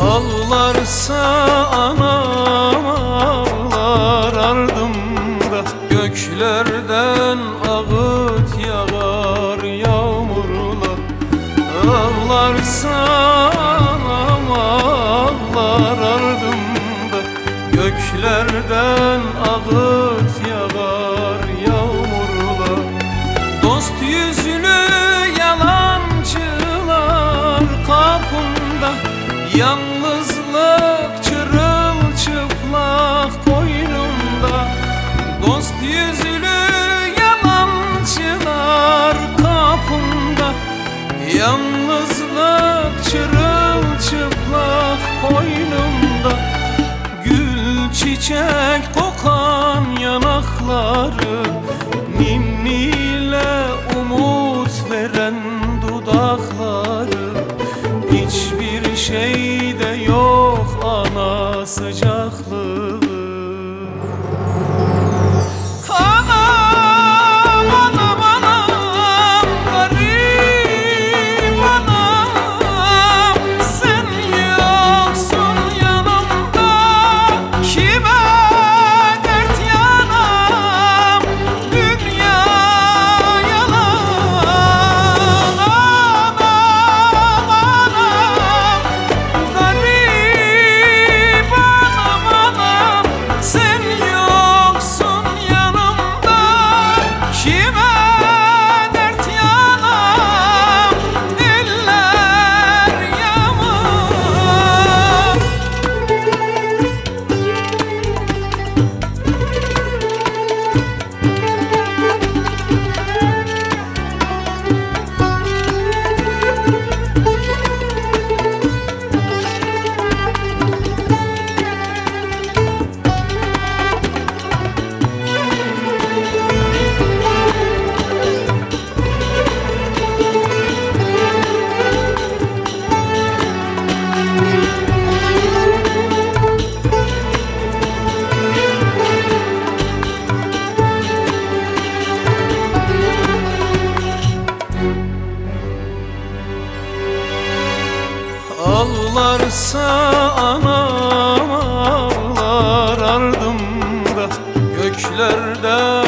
Ağlarsa anam ağlar ardımda Göklerden ağıt yağar yağmurlar. Ağlarsa anam ağlar ardımda Göklerden ağıt yağar yağmurlar. Dost yüzlü Yalnızlık çırılçıplak koynumda. Gül çiçek kokan yanakları. Ninniyle umut veren dudakları. Hiçbir şeyde yok ana sıcaklığı Ağlarsa anam ağlar ardımda Göklerden